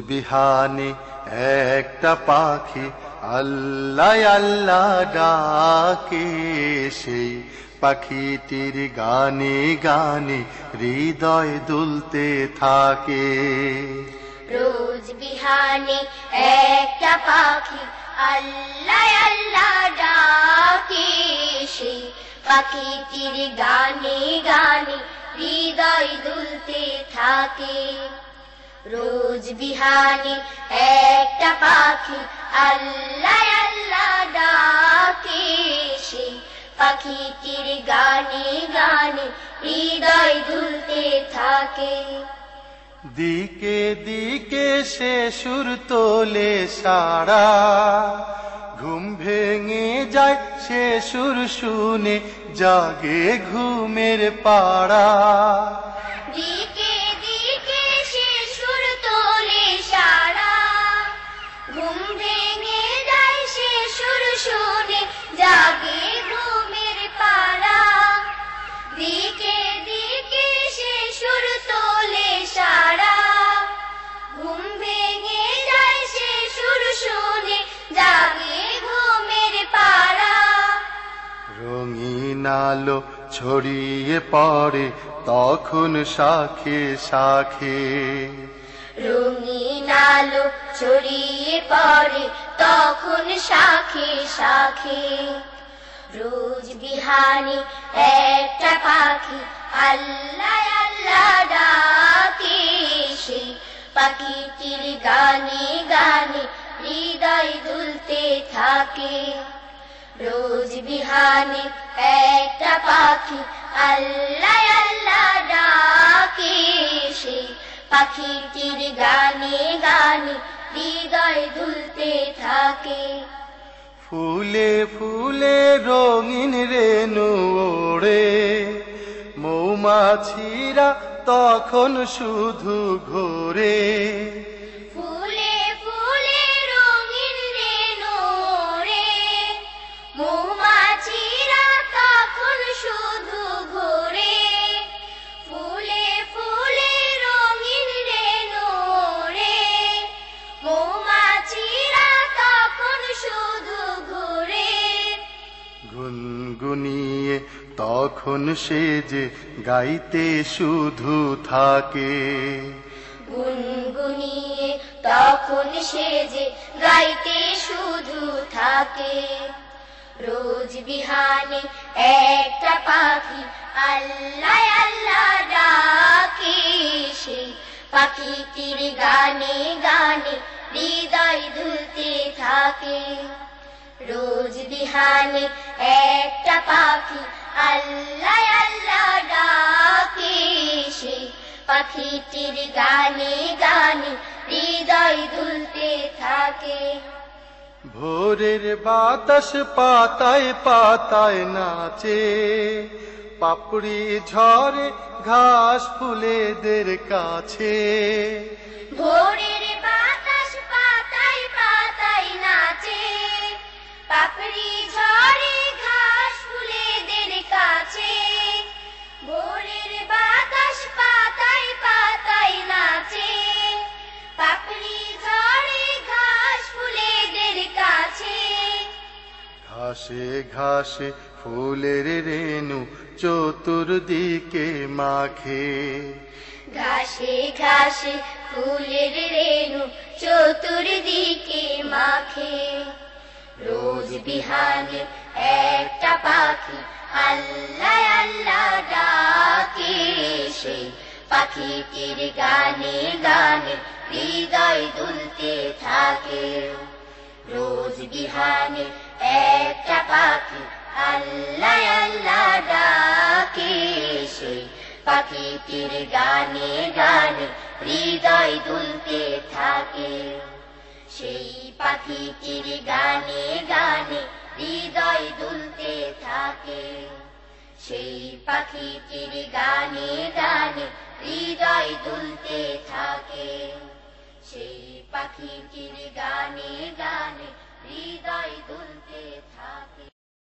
বিহানে, একটা পাখি, আল্লাহ আল্লাহ ডাকে সেই পাখিটির গানে গানে হৃদয় দুলতে থাকে। রোজ বিহানে, একটা পাখি, আল্লাহ আল্লাহ ডাকে সেই পাখিটির গানে গানে হৃদয় দুলতে থাকে। রোজ বিহানে একটা পাখি আল্লাহ আল্লাহ ডাকে সেই পাখিটির গানে গানে হৃদয় দুলতে থাকে। দিকে দিকে সে সুর তোলে সারা। ঘুম ভেঙে যায় সে সুর শুনে জাগে ঘুমের পাড়া। আলো ছড়িয়ে পড়ে, তখন শাখে শাখে। রঙিন আলো ছড়িয়ে পড়ে, তখন শাখে শাখে। রোজ বিহানে একটা পাখি আল্লাহ আল্লাহ ডাকে সে। পাখিটির গানে গানে হৃদয় দুলতে থাকে। রোজ বিহানে একটা পাখি, আল্লাহ আল্লাহ ডাকে সেই পাখিটির গানে গানে হৃদয় দুলতে থাকে। ফুলে ফুলে রঙিন রেনু ওড়ে। মৌমাছিরা তখন শুধু ঘোরে। তখন সে যে গাইতে শুধু থাকে। গুনগুনিয়ে তখন সে যে গাইতে শুধু থাকে। রোজ বিহানে একটা পাখি আল্লাহ আল্লাহ ডাকে সেই পাখিটির গানে গানে হৃদয় দুলতে থাকে। রোজ বিহানে একটা পাখি আল্লাহ আল্লাহ ডাকে সেই পাখিটির গানে গানে হৃদয় দুলতে থাকে। ভোরের বাতাস পাতায় পাতায় নাচে। পাপড়ি ঝরে ঘাস ফুলেদের কাছে। ভোরের বাতাস পাতায় পাতায় নাচে। পাপড়ি ঘাসে ঘাসে ফুলের রেণু চতুর্দিকে মাখে। ঘাসে ঘাসে ফুলের রেণু চতুর্দিকে মাখে। রোজ বিহানে একটা পাখি আল্লাহ আল্লাহ ডাকে। সেই পাখিটির গানে গানে হৃদয় দুলতে থাকে। রোজ বিহানে একটা পাখি, আল্লাহ আল্লাহ ডাকে সেই পাখিটির গানে গানে হৃদয় দুলতে থাকে। সেই পাখিটির গানে গানে হৃদয় দুলতে থাকে। সেই পাখিটির গানে গানে হৃদয় দুলতে থাকে। সেই পাখিটির গানে গানে হৃদয় দুলতে থাকে।